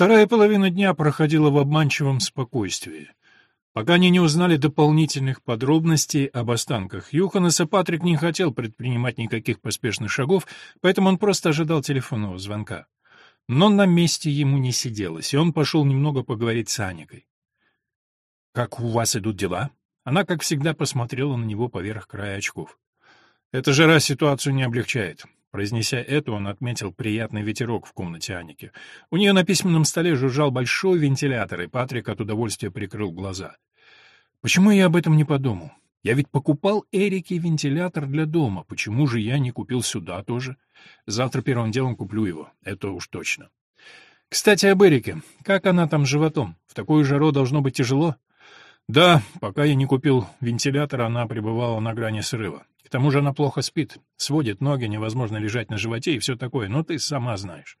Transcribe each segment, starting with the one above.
Вторая половина дня проходила в обманчивом спокойствии. Пока они не узнали дополнительных подробностей об останках Юханеса, Патрик не хотел предпринимать никаких поспешных шагов, поэтому он просто ожидал телефонного звонка. Но на месте ему не сиделось, и он пошел немного поговорить с Аникой. «Как у вас идут дела?» Она, как всегда, посмотрела на него поверх края очков. «Эта жара ситуацию не облегчает». Произнеся это, он отметил приятный ветерок в комнате Аники. У нее на письменном столе жужжал большой вентилятор, и Патрик от удовольствия прикрыл глаза. «Почему я об этом не подумал? Я ведь покупал Эрике вентилятор для дома. Почему же я не купил сюда тоже? Завтра первым делом куплю его, это уж точно. Кстати, об Эрике. Как она там с животом? В такую жару должно быть тяжело?» Да, пока я не купил вентилятор, она пребывала на грани срыва. К тому же она плохо спит, сводит ноги, невозможно лежать на животе и все такое, но ты сама знаешь.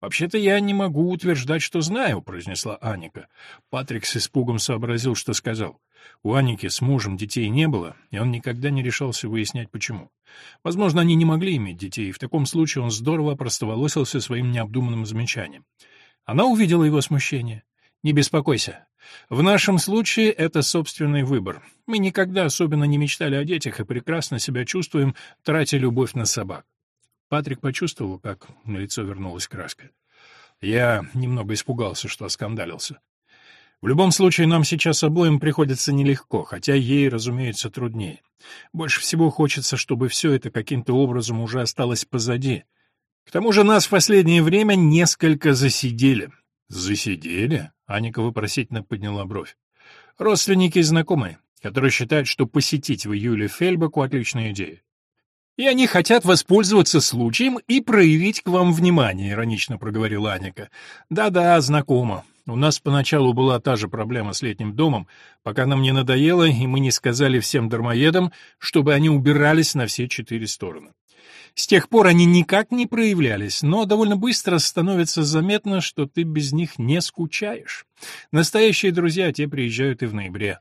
«Вообще-то я не могу утверждать, что знаю», — произнесла Аника. Патрик с испугом сообразил, что сказал. У Аники с мужем детей не было, и он никогда не решался выяснять, почему. Возможно, они не могли иметь детей, и в таком случае он здорово простоволосился своим необдуманным замечанием. Она увидела его смущение. «Не беспокойся. В нашем случае это собственный выбор. Мы никогда особенно не мечтали о детях и прекрасно себя чувствуем, тратя любовь на собак. Патрик почувствовал, как на лицо вернулась краска. Я немного испугался, что оскандалился. В любом случае, нам сейчас обоим приходится нелегко, хотя ей, разумеется, труднее. Больше всего хочется, чтобы все это каким-то образом уже осталось позади. К тому же нас в последнее время несколько засидели. Засидели? Аника вопросительно подняла бровь. Родственники и знакомые, которые считают, что посетить в июле Фельбеку — отличная идея. «И они хотят воспользоваться случаем и проявить к вам внимание», — иронично проговорила Аника. «Да-да, знакомо. У нас поначалу была та же проблема с летним домом, пока нам не надоело, и мы не сказали всем дармоедам, чтобы они убирались на все четыре стороны. С тех пор они никак не проявлялись, но довольно быстро становится заметно, что ты без них не скучаешь. Настоящие друзья те приезжают и в ноябре.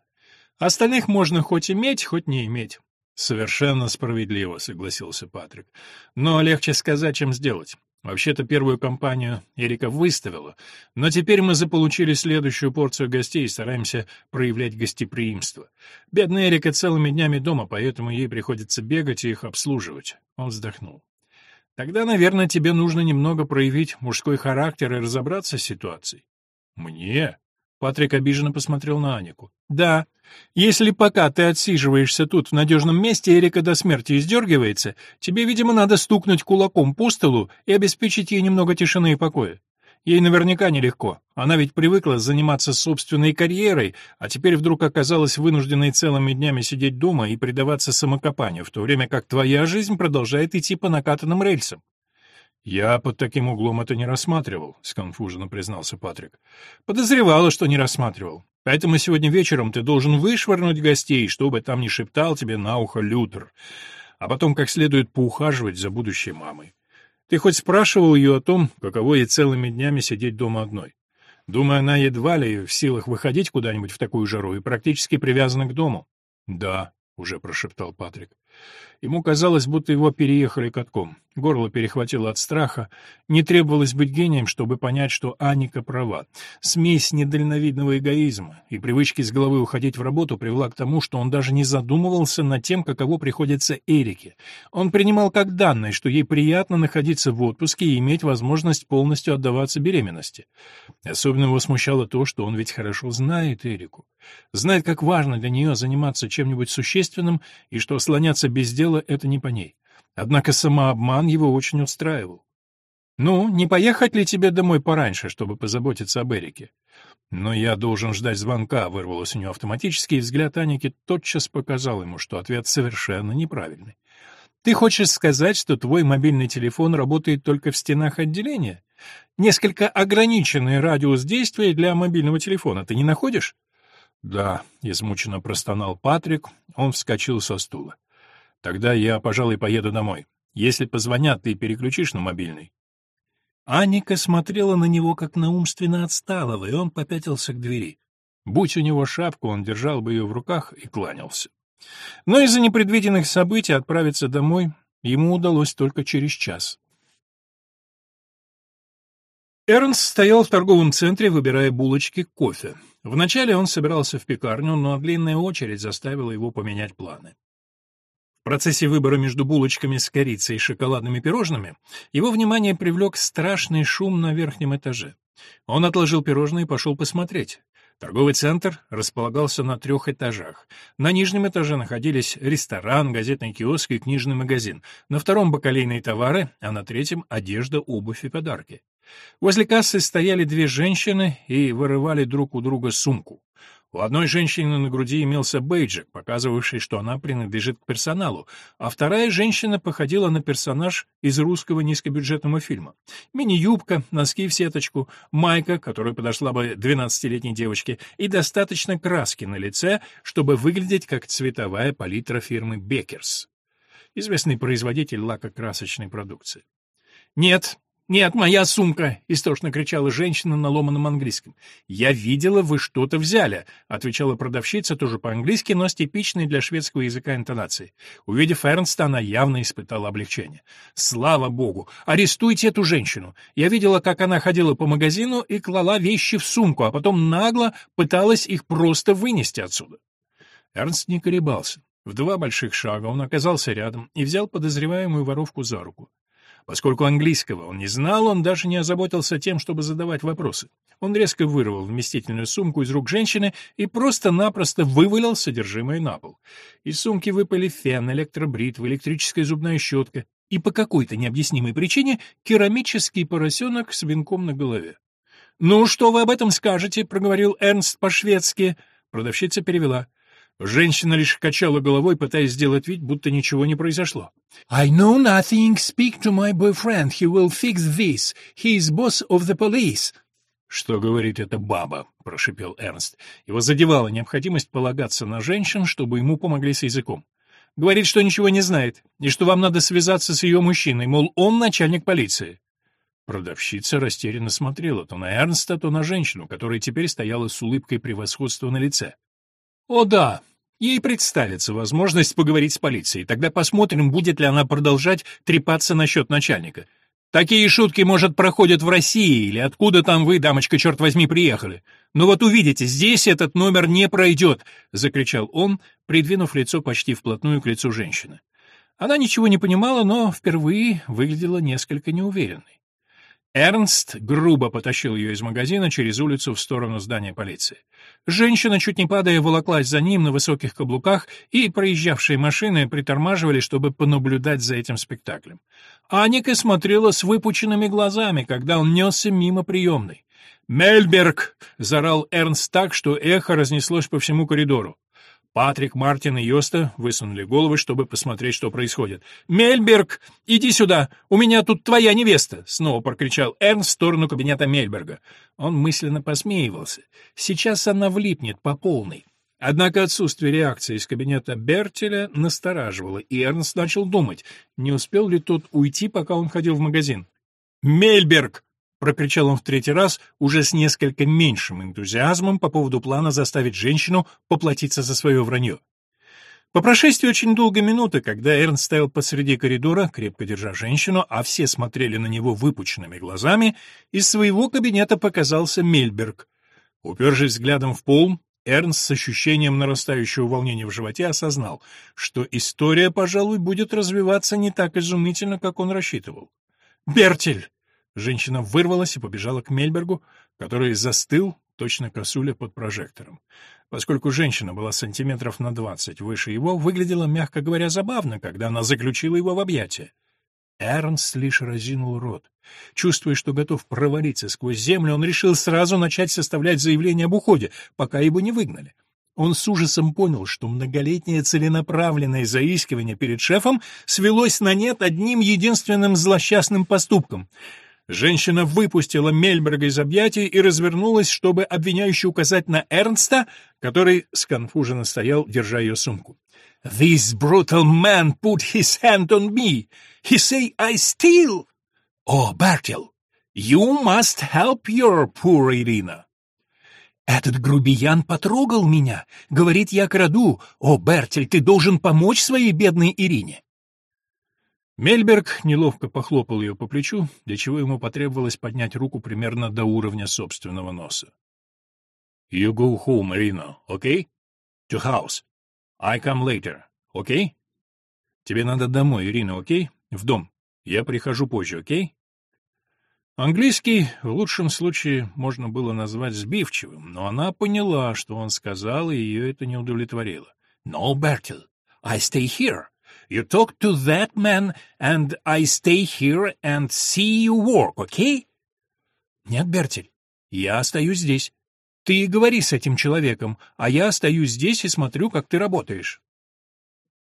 Остальных можно хоть иметь, хоть не иметь. Совершенно справедливо, согласился Патрик. Но легче сказать, чем сделать. Вообще-то первую компанию Эрика выставила, но теперь мы заполучили следующую порцию гостей и стараемся проявлять гостеприимство. Бедная Эрика целыми днями дома, поэтому ей приходится бегать и их обслуживать. Он вздохнул. Тогда, наверное, тебе нужно немного проявить мужской характер и разобраться с ситуацией. Мне? Патрик обиженно посмотрел на Анику. «Да. Если пока ты отсиживаешься тут в надежном месте, Эрика до смерти издергивается, тебе, видимо, надо стукнуть кулаком по столу и обеспечить ей немного тишины и покоя. Ей наверняка нелегко. Она ведь привыкла заниматься собственной карьерой, а теперь вдруг оказалась вынужденной целыми днями сидеть дома и предаваться самокопанию, в то время как твоя жизнь продолжает идти по накатанным рельсам. «Я под таким углом это не рассматривал», — сконфуженно признался Патрик. «Подозревала, что не рассматривал. Поэтому сегодня вечером ты должен вышвырнуть гостей, чтобы там не шептал тебе на ухо Лютер, а потом как следует поухаживать за будущей мамой. Ты хоть спрашивал ее о том, каково ей целыми днями сидеть дома одной? Думаю, она едва ли в силах выходить куда-нибудь в такую жару и практически привязана к дому». «Да», — уже прошептал Патрик. Ему казалось, будто его переехали катком. Горло перехватило от страха. Не требовалось быть гением, чтобы понять, что Аника права. Смесь недальновидного эгоизма и привычки с головы уходить в работу привела к тому, что он даже не задумывался над тем, каково приходится Эрике. Он принимал как данное, что ей приятно находиться в отпуске и иметь возможность полностью отдаваться беременности. Особенно его смущало то, что он ведь хорошо знает Эрику. Знает, как важно для нее заниматься чем-нибудь существенным и что слоняться без дела — это не по ней. Однако самообман его очень устраивал. «Ну, не поехать ли тебе домой пораньше, чтобы позаботиться об Эрике?» «Но я должен ждать звонка», — вырвалось у него автоматически, и взгляд Аники тотчас показал ему, что ответ совершенно неправильный. «Ты хочешь сказать, что твой мобильный телефон работает только в стенах отделения? Несколько ограниченный радиус действия для мобильного телефона, ты не находишь?» «Да», — измученно простонал Патрик, он вскочил со стула. Тогда я, пожалуй, поеду домой. Если позвонят, ты переключишь на мобильный. Аника смотрела на него, как на умственно отсталого, и он попятился к двери. Будь у него шапка, он держал бы ее в руках и кланялся. Но из-за непредвиденных событий отправиться домой ему удалось только через час. Эрнст стоял в торговом центре, выбирая булочки кофе. Вначале он собирался в пекарню, но длинная очередь заставила его поменять планы. Процессе выбора между булочками с корицей и шоколадными пирожными его внимание привлек страшный шум на верхнем этаже. Он отложил пирожные и пошел посмотреть. Торговый центр располагался на трех этажах. На нижнем этаже находились ресторан, газетный киоск и книжный магазин. На втором — бакалейные товары, а на третьем — одежда, обувь и подарки. Возле кассы стояли две женщины и вырывали друг у друга сумку. У одной женщины на груди имелся бейджик, показывавший, что она принадлежит к персоналу, а вторая женщина походила на персонаж из русского низкобюджетного фильма. Мини-юбка, носки в сеточку, майка, которая подошла бы 12-летней девочке, и достаточно краски на лице, чтобы выглядеть как цветовая палитра фирмы «Беккерс», известный производитель лакокрасочной продукции. Нет, «Нет, моя сумка!» — истошно кричала женщина на ломаном английском. «Я видела, вы что-то взяли!» — отвечала продавщица тоже по-английски, но с типичной для шведского языка интонацией. Увидев Эрнста, она явно испытала облегчение. «Слава богу! Арестуйте эту женщину! Я видела, как она ходила по магазину и клала вещи в сумку, а потом нагло пыталась их просто вынести отсюда!» Эрнст не колебался. В два больших шага он оказался рядом и взял подозреваемую воровку за руку. Поскольку английского он не знал, он даже не озаботился тем, чтобы задавать вопросы. Он резко вырвал вместительную сумку из рук женщины и просто-напросто вывалил содержимое на пол. Из сумки выпали фен, электробритва, электрическая зубная щетка и по какой-то необъяснимой причине керамический поросенок с венком на голове. «Ну, что вы об этом скажете?» — проговорил Эрнст по-шведски. Продавщица перевела. Женщина лишь качала головой, пытаясь сделать вид, будто ничего не произошло. «I know nothing. Speak to my boyfriend. He will fix this. He is boss of the police». «Что говорит эта баба?» — прошипел Эрнст. Его задевала необходимость полагаться на женщин, чтобы ему помогли с языком. «Говорит, что ничего не знает, и что вам надо связаться с ее мужчиной, мол, он начальник полиции». Продавщица растерянно смотрела то на Эрнста, то на женщину, которая теперь стояла с улыбкой превосходства на лице. О да, ей представится возможность поговорить с полицией. Тогда посмотрим, будет ли она продолжать трепаться насчет начальника. Такие шутки, может, проходят в России, или откуда там вы, дамочка, черт возьми, приехали. Но вот увидите, здесь этот номер не пройдет, — закричал он, придвинув лицо почти вплотную к лицу женщины. Она ничего не понимала, но впервые выглядела несколько неуверенной. Эрнст грубо потащил ее из магазина через улицу в сторону здания полиции. Женщина, чуть не падая, волоклась за ним на высоких каблуках, и проезжавшие машины притормаживали, чтобы понаблюдать за этим спектаклем. Аника смотрела с выпученными глазами, когда он несся мимо приемной. «Мельберг!» — заорал Эрнст так, что эхо разнеслось по всему коридору. Патрик, Мартин и Йоста высунули головы, чтобы посмотреть, что происходит. «Мельберг, иди сюда! У меня тут твоя невеста!» — снова прокричал Эрн в сторону кабинета Мельберга. Он мысленно посмеивался. Сейчас она влипнет по полной. Однако отсутствие реакции из кабинета Бертеля настораживало, и Эрнст начал думать, не успел ли тот уйти, пока он ходил в магазин. «Мельберг!» — прокричал он в третий раз, уже с несколько меньшим энтузиазмом по поводу плана заставить женщину поплатиться за свое вранье. По прошествии очень долгой минуты, когда Эрн стоял посреди коридора, крепко держа женщину, а все смотрели на него выпученными глазами, из своего кабинета показался Мельберг. Упершись взглядом в пол, Эрнст с ощущением нарастающего волнения в животе осознал, что история, пожалуй, будет развиваться не так изумительно, как он рассчитывал. «Бертель!» Женщина вырвалась и побежала к Мельбергу, который застыл, точно косуля под прожектором. Поскольку женщина была сантиметров на двадцать выше его, выглядела, мягко говоря, забавно, когда она заключила его в объятия. Эрнст лишь разинул рот. Чувствуя, что готов провалиться сквозь землю, он решил сразу начать составлять заявление об уходе, пока его не выгнали. Он с ужасом понял, что многолетнее целенаправленное заискивание перед шефом свелось на нет одним единственным злосчастным поступком — Женщина выпустила Мельберга из объятий и развернулась, чтобы обвиняюще указать на Эрнста, который сконфуженно стоял, держа ее сумку. «This brutal man put his hand on me. He say I steal. Oh, Bertil, you must help your poor Irina». «Этот грубиян потрогал меня. Говорит, я краду. О, Бертель, ты должен помочь своей бедной Ирине». Мельберг неловко похлопал ее по плечу, для чего ему потребовалось поднять руку примерно до уровня собственного носа. «You go home, Irina, okay? To house. I come later, okay? Тебе надо домой, Ирина, окей? В дом. Я прихожу позже, окей?» Английский в лучшем случае можно было назвать сбивчивым, но она поняла, что он сказал, и ее это не удовлетворило. «No, Bertil, I stay here. You talk to that man, and I stay here and see you work, okay?» «Нет, Бертель, я остаюсь здесь. Ты говори с этим человеком, а я остаюсь здесь и смотрю, как ты работаешь».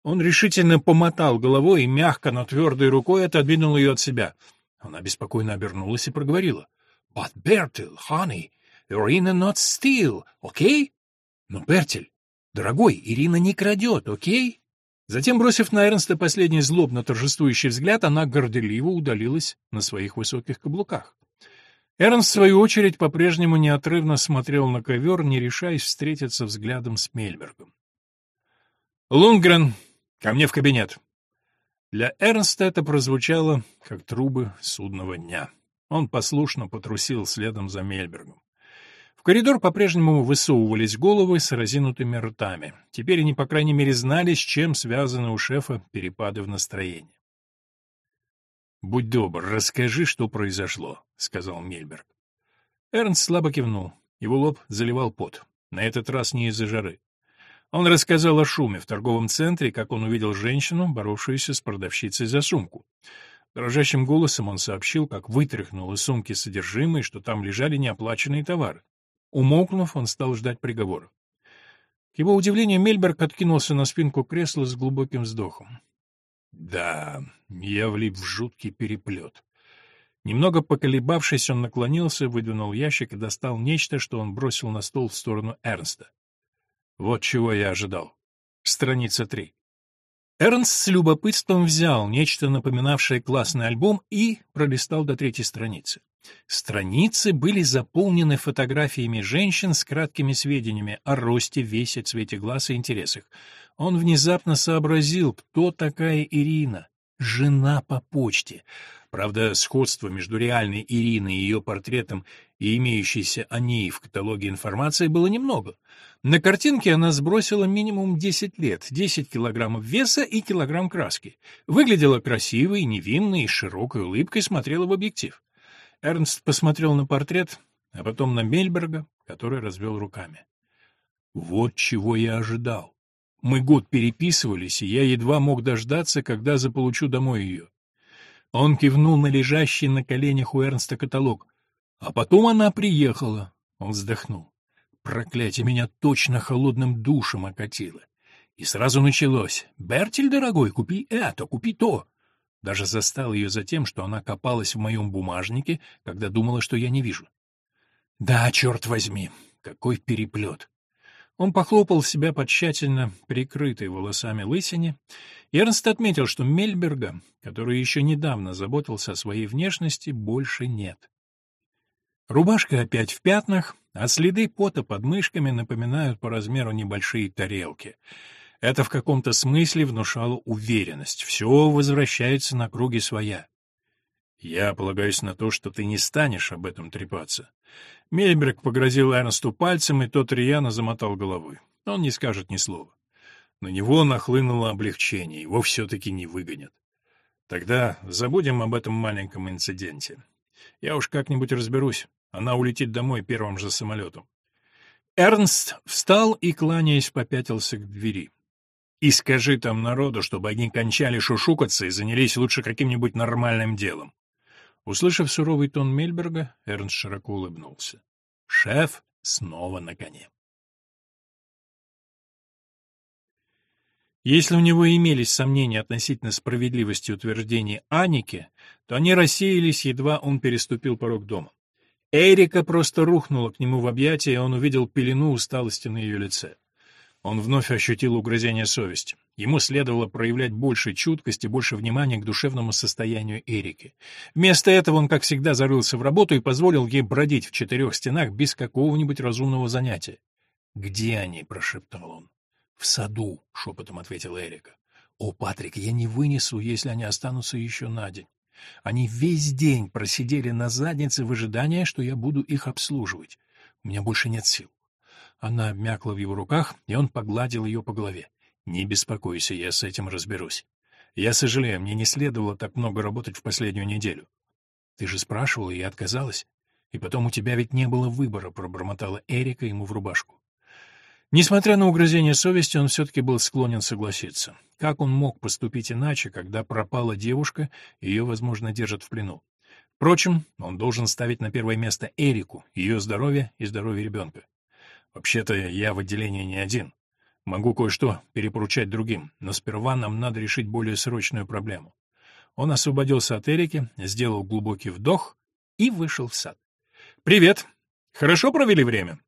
Он решительно помотал головой и мягко, но твердой рукой отодвинул ее от себя — она беспокойно обернулась и проговорила. — But, Bertil, honey, Irina not steal? Okay? — Но, Бертель, дорогой, Ирина не крадет, окей? Okay? Затем, бросив на Эрнста последний злобно торжествующий взгляд, она горделиво удалилась на своих высоких каблуках. Эрнст, в свою очередь, по-прежнему неотрывно смотрел на ковер, не решаясь встретиться взглядом с Мельбергом. «Лунгрен, ко мне в кабинет!» Для Эрнста это прозвучало, как трубы судного дня. Он послушно потрусил следом за Мельбергом. В коридор по-прежнему высовывались головы с разинутыми ртами. Теперь они, по крайней мере, знали, с чем связаны у шефа перепады в настроении. «Будь добр, расскажи, что произошло», — сказал Мельберг. Эрнст слабо кивнул. Его лоб заливал пот. На этот раз не из-за жары. Он рассказал о шуме в торговом центре, как он увидел женщину, боровшуюся с продавщицей за сумку. Дрожащим голосом он сообщил, как вытряхнул из сумки содержимое, что там лежали неоплаченные товары. Умолкнув, он стал ждать приговора. К его удивлению, Мельберг откинулся на спинку кресла с глубоким вздохом. Да, я влип в жуткий переплет. Немного поколебавшись, он наклонился, выдвинул ящик и достал нечто, что он бросил на стол в сторону Эрнста. Вот чего я ожидал. Страница 3. Эрнст с любопытством взял нечто напоминавшее классный альбом и пролистал до третьей страницы. Страницы были заполнены фотографиями женщин с краткими сведениями о росте, весе, цвете глаз и интересах. Он внезапно сообразил, кто такая Ирина. Жена по почте. Правда, сходство между реальной Ириной и ее портретом и имеющейся о ней в каталоге информации было немного. На картинке она сбросила минимум 10 лет, 10 килограммов веса и килограмм краски. Выглядела красивой, невинной и широкой улыбкой смотрела в объектив. Эрнст посмотрел на портрет, а потом на Мельберга, который развел руками. Вот чего я ожидал. Мы год переписывались, и я едва мог дождаться, когда заполучу домой ее. Он кивнул на лежащий на коленях у Эрнста каталог. А потом она приехала. Он вздохнул. Проклятие меня точно холодным душем окатило. И сразу началось. «Бертель, дорогой, купи это, купи то». Даже застал ее за тем, что она копалась в моем бумажнике, когда думала, что я не вижу. Да, черт возьми, какой переплет. Он похлопал себя по тщательно прикрытой волосами лысине. Эрнст отметил, что Мельберга, который еще недавно заботился о своей внешности, больше нет. Рубашка опять в пятнах, а следы пота под мышками напоминают по размеру небольшие тарелки. Это в каком-то смысле внушало уверенность. Все возвращается на круги своя. Я полагаюсь на то, что ты не станешь об этом трепаться. Мельберг погрозил Эрнсту пальцем, и тот рьяно замотал головой. Он не скажет ни слова. На него нахлынуло облегчение, его все-таки не выгонят. Тогда забудем об этом маленьком инциденте. Я уж как-нибудь разберусь. Она улетит домой первым же самолетом. Эрнст встал и, кланяясь, попятился к двери. «И скажи там народу, чтобы они кончали шушукаться и занялись лучше каким-нибудь нормальным делом. Услышав суровый тон Мельберга, Эрнст широко улыбнулся. Шеф снова на коне. Если у него имелись сомнения относительно справедливости утверждений Аники, то они рассеялись, едва он переступил порог дома. Эрика просто рухнула к нему в объятия, и он увидел пелену усталости на ее лице. Он вновь ощутил угрызение совести. Ему следовало проявлять больше чуткости, больше внимания к душевному состоянию Эрики. Вместо этого он, как всегда, зарылся в работу и позволил ей бродить в четырех стенах без какого-нибудь разумного занятия. «Где они?» — прошептал он. «В саду», — шепотом ответила Эрика. О, Патрик, я не вынесу, если они останутся еще на день. Они весь день просидели на заднице в ожидании, что я буду их обслуживать. У меня больше нет сил. Она обмякла в его руках, и он погладил ее по голове. «Не беспокойся, я с этим разберусь. Я сожалею, мне не следовало так много работать в последнюю неделю. Ты же спрашивала, и я отказалась. И потом у тебя ведь не было выбора», — пробормотала Эрика ему в рубашку. Несмотря на угрызение совести, он все-таки был склонен согласиться. Как он мог поступить иначе, когда пропала девушка, ее, возможно, держат в плену? Впрочем, он должен ставить на первое место Эрику, ее здоровье и здоровье ребенка. Вообще-то я в отделении не один. Могу кое-что перепоручать другим, но сперва нам надо решить более срочную проблему. Он освободился от Эрики, сделал глубокий вдох и вышел в сад. «Привет! Хорошо провели время?»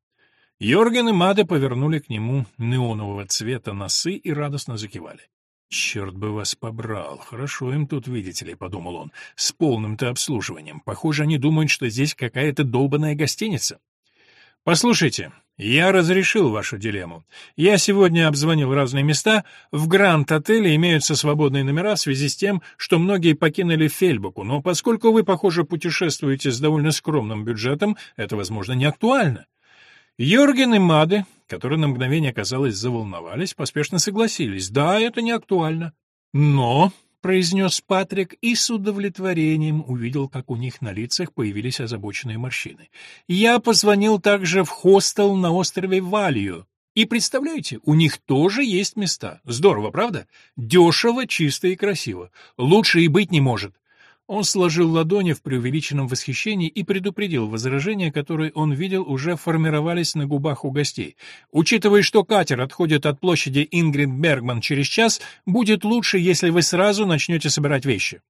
Йорген и Мада повернули к нему неонового цвета носы и радостно закивали. «Черт бы вас побрал! Хорошо им тут, видите ли», — подумал он, — «с полным-то обслуживанием. Похоже, они думают, что здесь какая-то долбанная гостиница». «Послушайте, я разрешил вашу дилемму. Я сегодня обзвонил разные места. В Гранд-отеле имеются свободные номера в связи с тем, что многие покинули Фельбоку, но поскольку вы, похоже, путешествуете с довольно скромным бюджетом, это, возможно, не актуально. Йорген и Мады, которые на мгновение, казалось, заволновались, поспешно согласились. Да, это не актуально. Но произнес Патрик и с удовлетворением увидел, как у них на лицах появились озабоченные морщины. «Я позвонил также в хостел на острове Валью. И представляете, у них тоже есть места. Здорово, правда? Дешево, чисто и красиво. Лучше и быть не может. Он сложил ладони в преувеличенном восхищении и предупредил возражения, которые он видел уже формировались на губах у гостей. Учитывая, что катер отходит от площади Ингрид Бергман через час, будет лучше, если вы сразу начнете собирать вещи.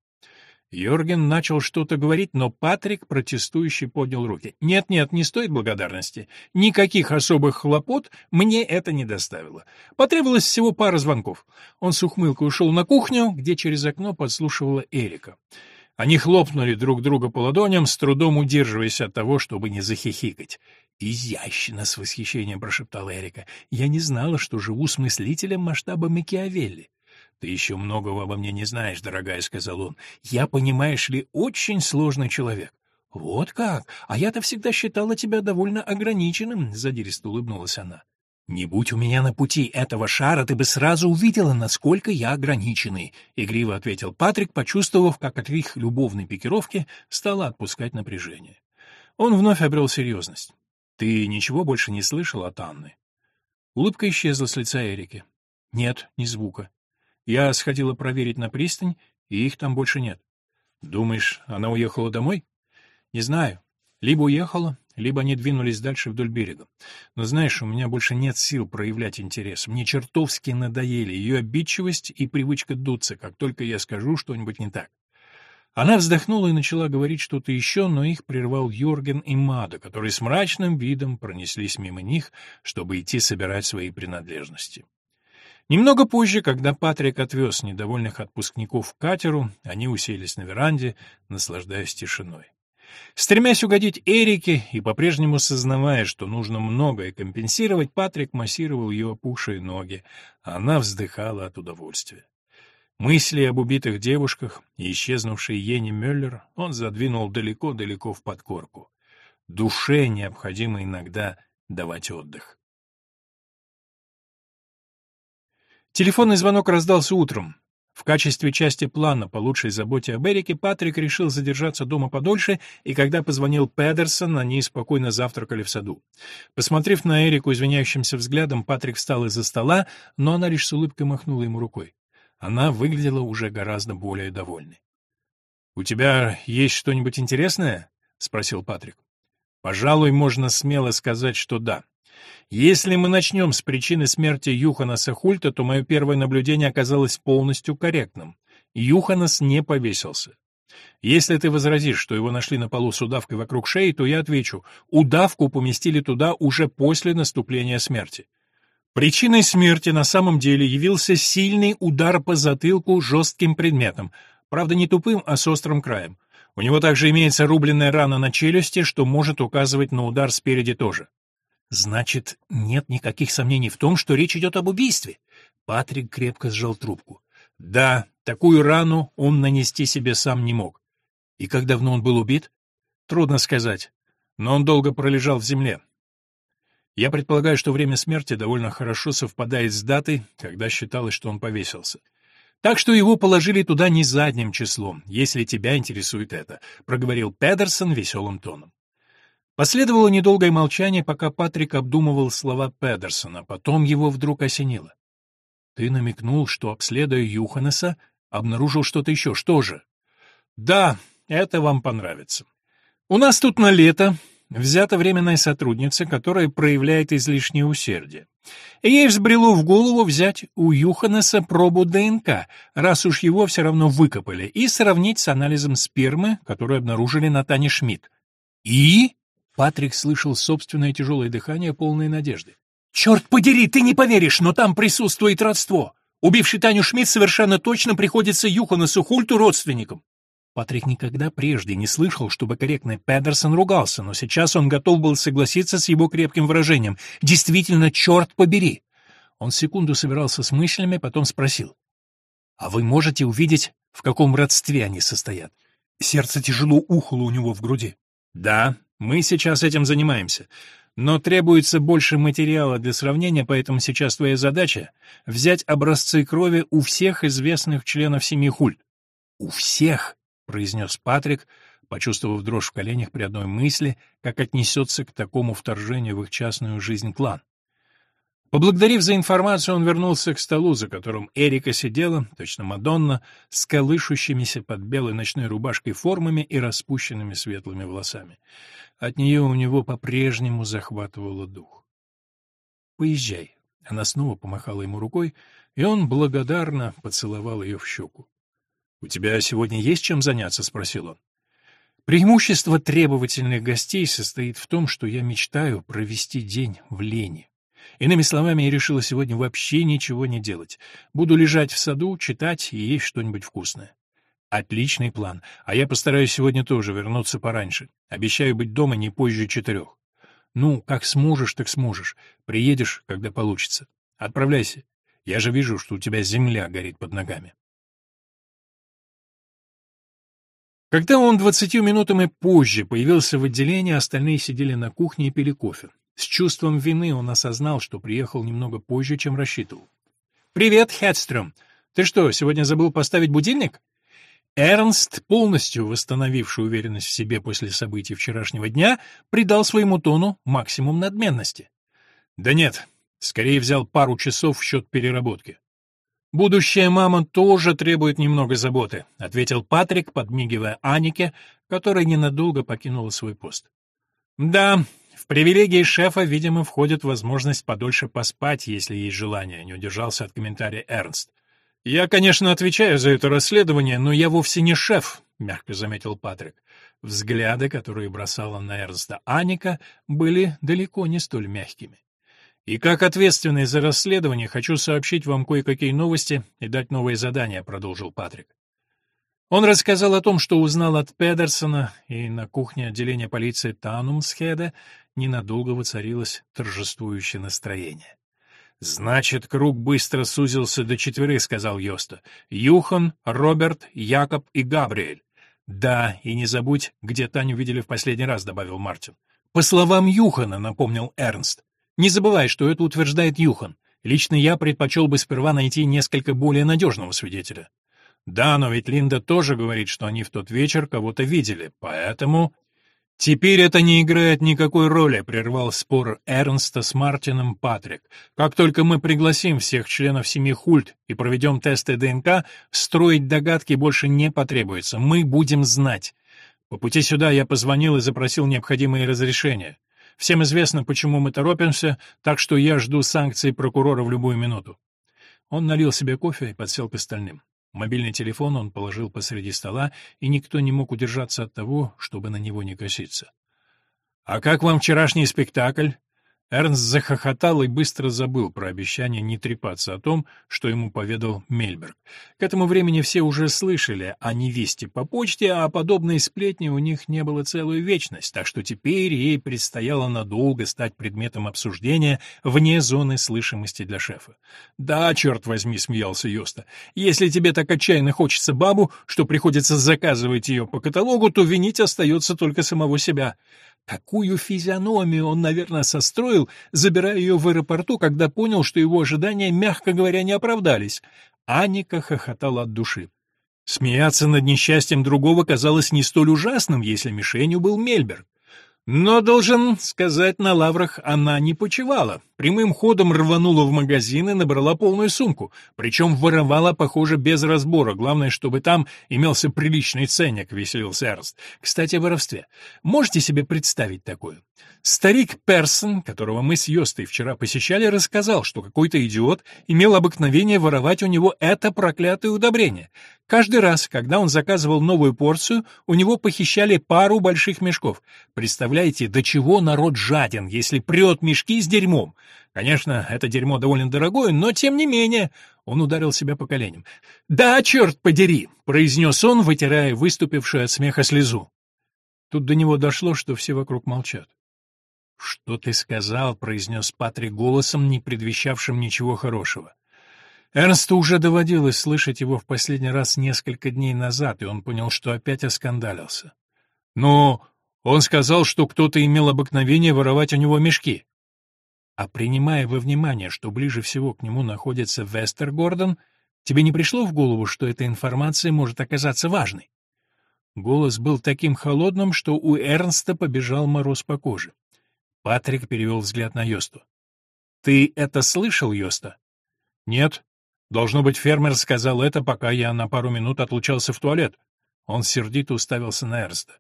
Йорген начал что-то говорить, но Патрик, протестующий, поднял руки. «Нет-нет, не стоит благодарности. Никаких особых хлопот мне это не доставило. Потребовалось всего пара звонков». Он с ухмылкой ушел на кухню, где через окно подслушивала Эрика. Они хлопнули друг друга по ладоням, с трудом удерживаясь от того, чтобы не захихикать. «Изящно!» — с восхищением прошептала Эрика. «Я не знала, что живу с мыслителем масштаба Макиавелли». «Ты еще многого обо мне не знаешь, дорогая», — сказал он. «Я, понимаешь ли, очень сложный человек». «Вот как? А я-то всегда считала тебя довольно ограниченным», — задиристо улыбнулась она. «Не будь у меня на пути этого шара, ты бы сразу увидела, насколько я ограниченный», — игриво ответил Патрик, почувствовав, как от их любовной пикировки стало отпускать напряжение. Он вновь обрел серьезность. «Ты ничего больше не слышал от Анны?» Улыбка исчезла с лица Эрики. «Нет, ни звука. Я сходила проверить на пристань, и их там больше нет. Думаешь, она уехала домой?» «Не знаю. Либо уехала, либо они двинулись дальше вдоль берега. Но знаешь, у меня больше нет сил проявлять интерес. Мне чертовски надоели ее обидчивость и привычка дуться, как только я скажу что-нибудь не так. Она вздохнула и начала говорить что-то еще, но их прервал Йорген и Мада, которые с мрачным видом пронеслись мимо них, чтобы идти собирать свои принадлежности. Немного позже, когда Патрик отвез недовольных отпускников к катеру, они уселись на веранде, наслаждаясь тишиной. Стремясь угодить Эрике и по-прежнему сознавая, что нужно многое компенсировать, Патрик массировал ее опухшие ноги, а она вздыхала от удовольствия. Мысли об убитых девушках и исчезнувшей Йенни Мюллер он задвинул далеко-далеко в подкорку. Душе необходимо иногда давать отдых. Телефонный звонок раздался утром. В качестве части плана по лучшей заботе об Эрике Патрик решил задержаться дома подольше, и когда позвонил Педерсон, они спокойно завтракали в саду. Посмотрев на Эрику извиняющимся взглядом, Патрик встал из-за стола, но она лишь с улыбкой махнула ему рукой. Она выглядела уже гораздо более довольной. «У тебя есть что-нибудь интересное?» — спросил Патрик. «Пожалуй, можно смело сказать, что да. Если мы начнем с причины смерти Юханаса Хульта, то мое первое наблюдение оказалось полностью корректным. Юханас не повесился. Если ты возразишь, что его нашли на полу с удавкой вокруг шеи, то я отвечу, удавку поместили туда уже после наступления смерти. Причиной смерти на самом деле явился сильный удар по затылку жестким предметом, правда не тупым, а с острым краем. У него также имеется рубленная рана на челюсти, что может указывать на удар спереди тоже. Значит, нет никаких сомнений в том, что речь идет об убийстве. Патрик крепко сжал трубку. Да, такую рану он нанести себе сам не мог. И как давно он был убит? Трудно сказать, но он долго пролежал в земле. Я предполагаю, что время смерти довольно хорошо совпадает с датой, когда считалось, что он повесился. Так что его положили туда не задним числом, если тебя интересует это, проговорил Педерсон веселым тоном. Последовало недолгое молчание, пока Патрик обдумывал слова Педерсона, потом его вдруг осенило. Ты намекнул, что, обследуя Юханеса, обнаружил что-то еще. Что же? Да, это вам понравится. У нас тут на лето взята временная сотрудница, которая проявляет излишнее усердие. И ей взбрело в голову взять у Юханеса пробу ДНК, раз уж его все равно выкопали, и сравнить с анализом спермы, которую обнаружили на Тане Шмидт. И... Патрик слышал собственное тяжелое дыхание, полное надежды. «Черт подери, ты не поверишь, но там присутствует родство. Убивший Таню Шмидт совершенно точно приходится Юханесу Хульту родственником. Патрик никогда прежде не слышал, чтобы корректный Педерсон ругался, но сейчас он готов был согласиться с его крепким выражением. «Действительно, черт побери!» Он секунду собирался с мыслями, потом спросил. «А вы можете увидеть, в каком родстве они состоят?» Сердце тяжело ухало у него в груди. «Да, мы сейчас этим занимаемся. Но требуется больше материала для сравнения, поэтому сейчас твоя задача — взять образцы крови у всех известных членов семьи Хульт». «У всех?» — произнес Патрик, почувствовав дрожь в коленях при одной мысли, как отнесется к такому вторжению в их частную жизнь клан. Поблагодарив за информацию, он вернулся к столу, за которым Эрика сидела, точно Мадонна, с колышущимися под белой ночной рубашкой формами и распущенными светлыми волосами. От нее у него по-прежнему захватывало дух. «Поезжай». Она снова помахала ему рукой, и он благодарно поцеловал ее в щеку. «У тебя сегодня есть чем заняться?» — спросил он. «Преимущество требовательных гостей состоит в том, что я мечтаю провести день в лени. Иными словами, я решила сегодня вообще ничего не делать. Буду лежать в саду, читать и есть что-нибудь вкусное». «Отличный план. А я постараюсь сегодня тоже вернуться пораньше. Обещаю быть дома не позже четырех. Ну, как сможешь, так сможешь. Приедешь, когда получится. Отправляйся. Я же вижу, что у тебя земля горит под ногами». Когда он двадцатью минутами позже появился в отделении, остальные сидели на кухне и пили кофе. С чувством вины он осознал, что приехал немного позже, чем рассчитывал. «Привет, Хедстрöm. Ты что, сегодня забыл поставить будильник?» Эрнст, полностью восстановивший уверенность в себе после событий вчерашнего дня, придал своему тону максимум надменности. «Да нет, скорее взял пару часов в счет переработки. «Будущая мама тоже требует немного заботы», — ответил Патрик, подмигивая Анике, которая ненадолго покинула свой пост. «Да, в привилегии шефа, видимо, входит возможность подольше поспать, если есть желание», — не удержался от комментария Эрнст. «Я, конечно, отвечаю за это расследование, но я вовсе не шеф», — мягко заметил Патрик. Взгляды, которые бросала на Эрнста Аника, были далеко не столь мягкими. И как ответственный за расследование хочу сообщить вам кое-какие новости и дать новые задания, продолжил Патрик. Он рассказал о том, что узнал от Педерсона, и на кухне отделения полиции Танумсхеда ненадолго воцарилось торжествующее настроение. «Значит, круг быстро сузился до четверых», — сказал Йоста. «Юхан, Роберт, Якоб и Габриэль». «Да, и не забудь, где Таню видели в последний раз», — добавил Мартин. «По словам Юхана», — напомнил Эрнст. Не забывай, что это утверждает Юхан. Лично я предпочел бы сперва найти несколько более надежного свидетеля. Да, но ведь Линда тоже говорит, что они в тот вечер кого-то видели, поэтому... «Теперь это не играет никакой роли», — прервал спор Эрнста с Мартином Патрик. «Как только мы пригласим всех членов семьи Хульт и проведем тесты ДНК, строить догадки больше не потребуется. Мы будем знать. По пути сюда я позвонил и запросил необходимые разрешения. Всем известно, почему мы торопимся, так что я жду санкций прокурора в любую минуту». Он налил себе кофе и подсел к остальным. Мобильный телефон он положил посреди стола, и никто не мог удержаться от того, чтобы на него не коситься. «А как вам вчерашний спектакль?» Эрнст захохотал и быстро забыл про обещание не трепаться о том, что ему поведал Мельберг. К этому времени все уже слышали о невесте по почте, а подобной сплетни у них не было целую вечность, так что теперь ей предстояло надолго стать предметом обсуждения вне зоны слышимости для шефа. «Да, черт возьми», — смеялся Йоста, — «если тебе так отчаянно хочется бабу, что приходится заказывать ее по каталогу, то винить остается только самого себя». Какую физиономию он, наверное, состроил, забирая ее в аэропорту, когда понял, что его ожидания, мягко говоря, не оправдались. Аника хохотала от души. Смеяться над несчастьем другого казалось не столь ужасным, если мишенью был Мельберг. Но, должен сказать, на лаврах она не почивала. Прямым ходом рванула в магазин и набрала полную сумку. Причем воровала, похоже, без разбора. Главное, чтобы там имелся приличный ценник, веселился Эрнст. Кстати, о воровстве. Можете себе представить такое? Старик Персон, которого мы с Йостой вчера посещали, рассказал, что какой-то идиот имел обыкновение воровать у него это проклятое удобрение. Каждый раз, когда он заказывал новую порцию, у него похищали пару больших мешков. Представляете, до чего народ жаден, если прет мешки с дерьмом? Конечно, это дерьмо довольно дорогое, но тем не менее... Он ударил себя по коленям. «Да, черт подери!» — произнес он, вытирая выступившую от смеха слезу. Тут до него дошло, что все вокруг молчат. «Что ты сказал?» — произнес Патрик голосом, не предвещавшим ничего хорошего. Эрнсту уже доводилось слышать его в последний раз несколько дней назад, и он понял, что опять оскандалился. «Ну, он сказал, что кто-то имел обыкновение воровать у него мешки». А принимая во внимание, что ближе всего к нему находится Вестер Гордон, тебе не пришло в голову, что эта информация может оказаться важной? Голос был таким холодным, что у Эрнста побежал мороз по коже. Патрик перевел взгляд на Йосту. «Ты это слышал, Йоста?» «Нет. Должно быть, фермер сказал это, пока я на пару минут отлучался в туалет». Он сердито уставился на Эрнста.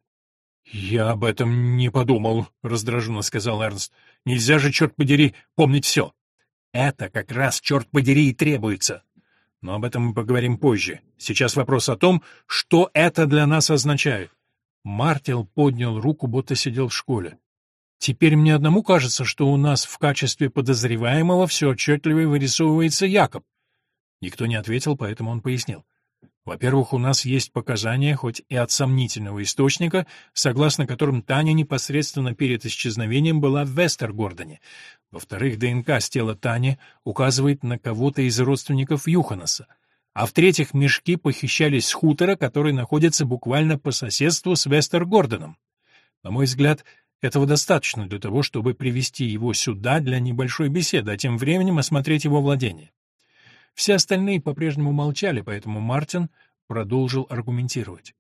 «Я об этом не подумал», — раздраженно сказал Эрнст. «Нельзя же, черт подери, помнить все». «Это как раз, черт подери, и требуется». Но об этом мы поговорим позже. Сейчас вопрос о том, что это для нас означает. Мартел поднял руку, будто сидел в школе. Теперь мне одному кажется, что у нас в качестве подозреваемого все отчетливо вырисовывается Якоб. Никто не ответил, поэтому он пояснил. Во-первых, у нас есть показания, хоть и от сомнительного источника, согласно которым Таня непосредственно перед исчезновением была в Вестергордоне. Во-вторых, ДНК с тела Тани указывает на кого-то из родственников Юханаса. А в-третьих, мешки похищались с хутора, который находится буквально по соседству с Вестергордоном. На мой взгляд, этого достаточно для того, чтобы привести его сюда для небольшой беседы, а тем временем осмотреть его владение. Все остальные по-прежнему молчали, поэтому Мартин продолжил аргументировать.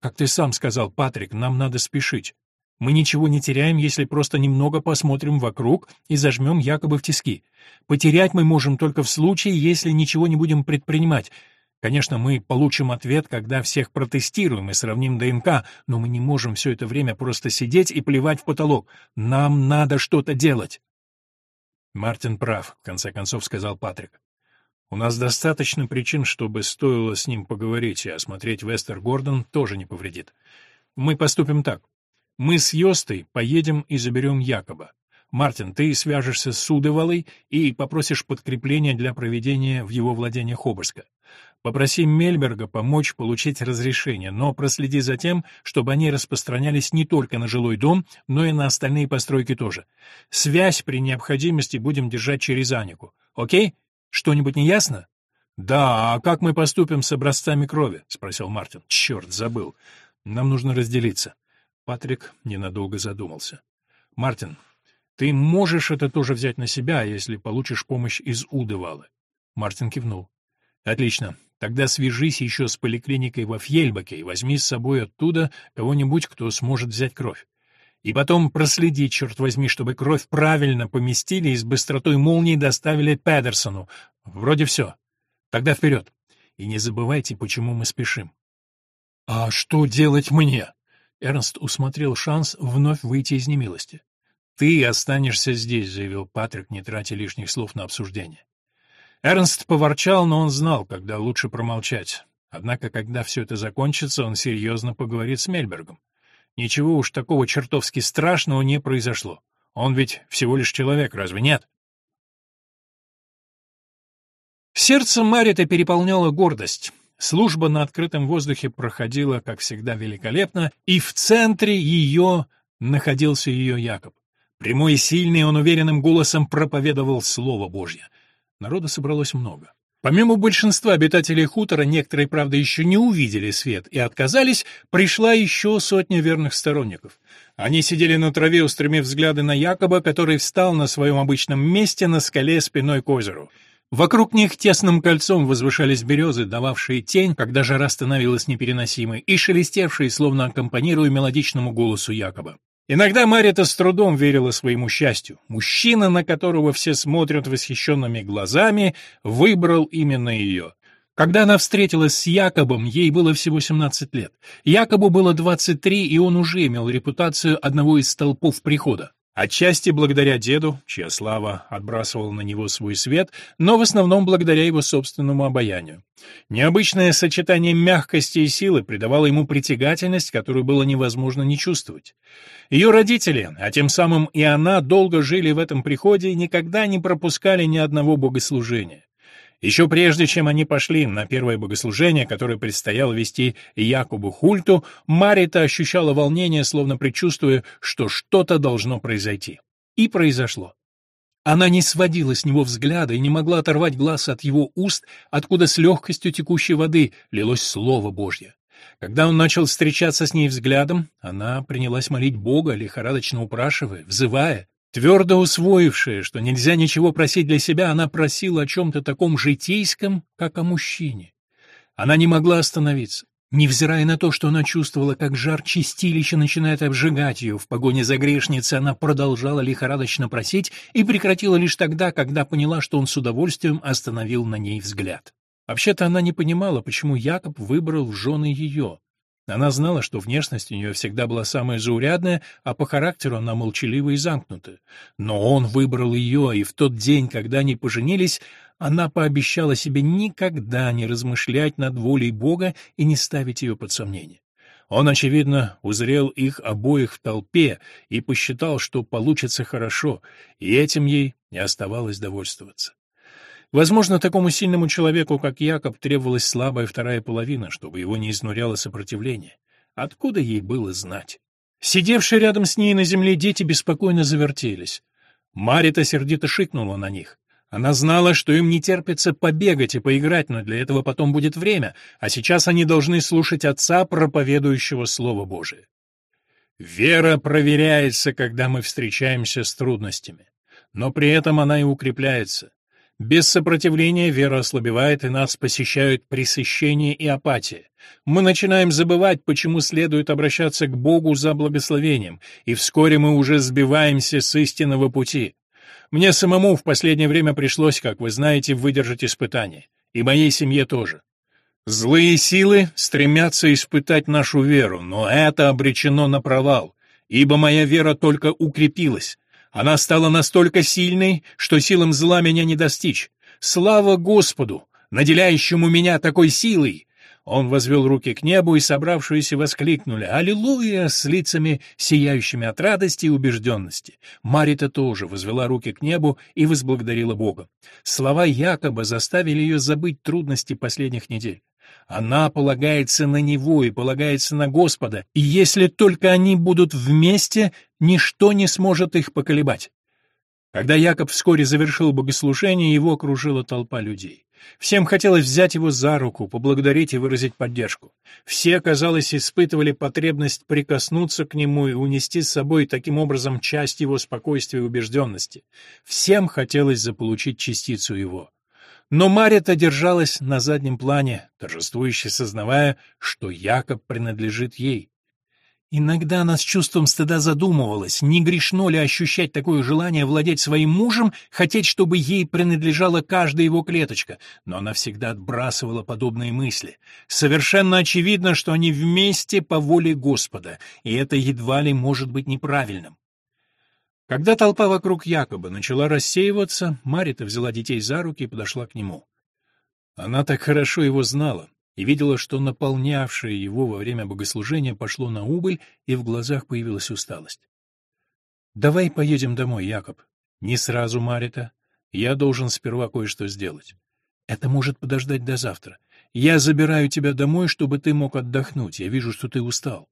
«Как ты сам сказал, Патрик, нам надо спешить. Мы ничего не теряем, если просто немного посмотрим вокруг и зажмем якобы в тиски. Потерять мы можем только в случае, если ничего не будем предпринимать, Конечно, мы получим ответ, когда всех протестируем и сравним ДНК, но мы не можем все это время просто сидеть и плевать в потолок. Нам надо что-то делать. Мартин прав, в конце концов сказал Патрик. У нас достаточно причин, чтобы стоило с ним поговорить, и осмотреть Вестер Гордон тоже не повредит. Мы поступим так. Мы с Йостой поедем и заберем Якоба. Мартин, ты свяжешься с Судовалой и попросишь подкрепления для проведения в его владениях обыска. Попроси Мельберга помочь получить разрешение, но проследи за тем, чтобы они распространялись не только на жилой дом, но и на остальные постройки тоже. Связь при необходимости будем держать через Анику. Окей? Что-нибудь не ясно? Да, а как мы поступим с образцами крови? спросил Мартин. Черт, забыл. Нам нужно разделиться. Патрик ненадолго задумался. Мартин, ты можешь это тоже взять на себя, если получишь помощь из Удывалы. Мартин кивнул. Отлично. Тогда свяжись еще с поликлиникой во Фьельбаке и возьми с собой оттуда кого-нибудь, кто сможет взять кровь. И потом проследи, черт возьми, чтобы кровь правильно поместили и с быстротой молнии доставили Педерсону. Вроде все. Тогда вперед. И не забывайте, почему мы спешим. — А что делать мне? Эрнст усмотрел шанс вновь выйти из немилости. — Ты останешься здесь, — заявил Патрик, не тратя лишних слов на обсуждение. Эрнст поворчал, но он знал, когда лучше промолчать. Однако, когда все это закончится, он серьезно поговорит с Мельбергом. Ничего уж такого чертовски страшного не произошло. Он ведь всего лишь человек, разве нет? Сердце Марита переполняла гордость. Служба на открытом воздухе проходила, как всегда, великолепно, и в центре ее находился ее Якоб. Прямой и сильный он уверенным голосом проповедовал Слово Божье. Народа собралось много. Помимо большинства обитателей хутора, некоторые, правда, еще не увидели свет и отказались, пришла еще сотня верных сторонников. Они сидели на траве, устремив взгляды на Якоба, который встал на своем обычном месте на скале спиной к озеру. Вокруг них тесным кольцом возвышались березы, дававшие тень, когда жара становилась непереносимой, и шелестевшие, словно аккомпанируя мелодичному голосу Якоба. Иногда Марита с трудом верила своему счастью. Мужчина, на которого все смотрят восхищенными глазами, выбрал именно ее. Когда она встретилась с Якобом, ей было всего 17 лет. Якобу было 23, и он уже имел репутацию одного из столпов прихода. Отчасти благодаря деду, чья слава отбрасывала на него свой свет, но в основном благодаря его собственному обаянию. Необычное сочетание мягкости и силы придавало ему притягательность, которую было невозможно не чувствовать. Ее родители, а тем самым и она, долго жили в этом приходе и никогда не пропускали ни одного богослужения. Еще прежде, чем они пошли на первое богослужение, которое предстояло вести Якубу Хульту, Марита ощущала волнение, словно предчувствуя, что что-то должно произойти. И произошло. Она не сводила с него взгляда и не могла оторвать глаз от его уст, откуда с легкостью текущей воды лилось Слово Божье. Когда он начал встречаться с ней взглядом, она принялась молить Бога, лихорадочно упрашивая, взывая. Твердо усвоившая, что нельзя ничего просить для себя, она просила о чем-то таком житейском, как о мужчине. Она не могла остановиться. Невзирая на то, что она чувствовала, как жар чистилища начинает обжигать ее в погоне за грешницей, она продолжала лихорадочно просить и прекратила лишь тогда, когда поняла, что он с удовольствием остановил на ней взгляд. Вообще-то она не понимала, почему Якоб выбрал в жены ее. Она знала, что внешность у нее всегда была самая заурядная, а по характеру она молчаливая и замкнутая. Но он выбрал ее, и в тот день, когда они поженились, она пообещала себе никогда не размышлять над волей Бога и не ставить ее под сомнение. Он, очевидно, узрел их обоих в толпе и посчитал, что получится хорошо, и этим ей не оставалось довольствоваться. Возможно, такому сильному человеку, как Якоб, требовалась слабая вторая половина, чтобы его не изнуряло сопротивление. Откуда ей было знать? Сидевшие рядом с ней на земле дети беспокойно завертелись. Марита сердито шикнула на них. Она знала, что им не терпится побегать и поиграть, но для этого потом будет время, а сейчас они должны слушать отца, проповедующего Слово Божие. Вера проверяется, когда мы встречаемся с трудностями, но при этом она и укрепляется. Без сопротивления вера ослабевает, и нас посещают пресыщение и апатия. Мы начинаем забывать, почему следует обращаться к Богу за благословением, и вскоре мы уже сбиваемся с истинного пути. Мне самому в последнее время пришлось, как вы знаете, выдержать испытания, и моей семье тоже. Злые силы стремятся испытать нашу веру, но это обречено на провал, ибо моя вера только укрепилась. Она стала настолько сильной, что силам зла меня не достичь. Слава Господу, наделяющему меня такой силой! Он возвел руки к небу, и собравшиеся воскликнули «Аллилуйя!» с лицами, сияющими от радости и убежденности. Марита тоже возвела руки к небу и возблагодарила Бога. Слова Якоба заставили ее забыть трудности последних недель. Она полагается на Него и полагается на Господа, и если только они будут вместе, ничто не сможет их поколебать. Когда Якоб вскоре завершил богослужение, его окружила толпа людей. Всем хотелось взять его за руку, поблагодарить и выразить поддержку. Все, казалось, испытывали потребность прикоснуться к нему и унести с собой таким образом часть его спокойствия и убежденности. Всем хотелось заполучить частицу его. Но Марита держалась на заднем плане, торжествующе сознавая, что Якоб принадлежит ей. Иногда она с чувством стыда задумывалась, не грешно ли ощущать такое желание владеть своим мужем, хотеть, чтобы ей принадлежала каждая его клеточка, но она всегда отбрасывала подобные мысли. Совершенно очевидно, что они вместе по воле Господа, и это едва ли может быть неправильным. Когда толпа вокруг Якоба начала рассеиваться, Марита взяла детей за руки и подошла к нему. Она так хорошо его знала и видела, что наполнявшее его во время богослужения пошло на убыль, и в глазах появилась усталость. Давай поедем домой, Якоб. Не сразу, Марита. Я должен сперва кое-что сделать. Это может подождать до завтра. Я забираю тебя домой, чтобы ты мог отдохнуть. Я вижу, что ты устал.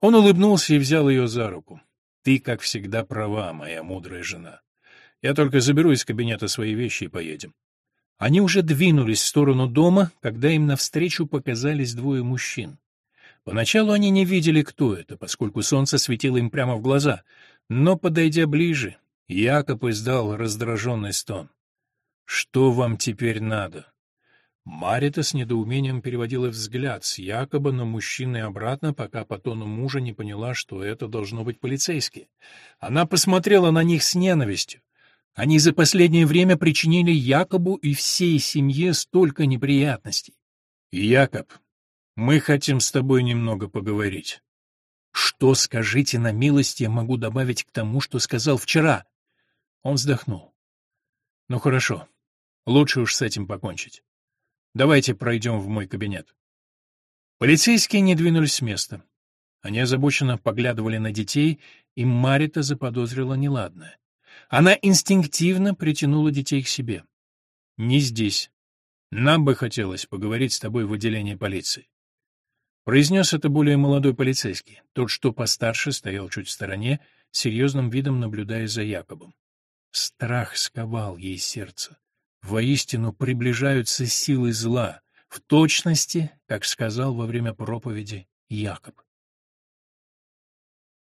Он улыбнулся и взял ее за руку. Ты, как всегда, права, моя мудрая жена. Я только заберу из кабинета свои вещи и поедем. Они уже двинулись в сторону дома, когда им навстречу показались двое мужчин. Поначалу они не видели, кто это, поскольку солнце светило им прямо в глаза, но, подойдя ближе, Якоб издал раздраженный стон. «Что вам теперь надо?» Марита с недоумением переводила взгляд с Якоба на мужчины обратно, пока по тону мужа не поняла, что это должно быть полицейские. Она посмотрела на них с ненавистью. Они за последнее время причинили Якобу и всей семье столько неприятностей. «Якоб, мы хотим с тобой немного поговорить». «Что, скажите на милость, я могу добавить к тому, что сказал вчера?» Он вздохнул. «Ну хорошо, лучше уж с этим покончить. Давайте пройдем в мой кабинет». Полицейские не двинулись с места. Они озабоченно поглядывали на детей, и Марита заподозрила неладное. Она инстинктивно притянула детей к себе. «Не здесь. Нам бы хотелось поговорить с тобой в отделении полиции». Произнес это более молодой полицейский. Тот, что постарше, стоял чуть в стороне, серьезным видом наблюдая за Якобом. Страх сковал ей сердце. Воистину приближаются силы зла, в точности, как сказал во время проповеди Якоб.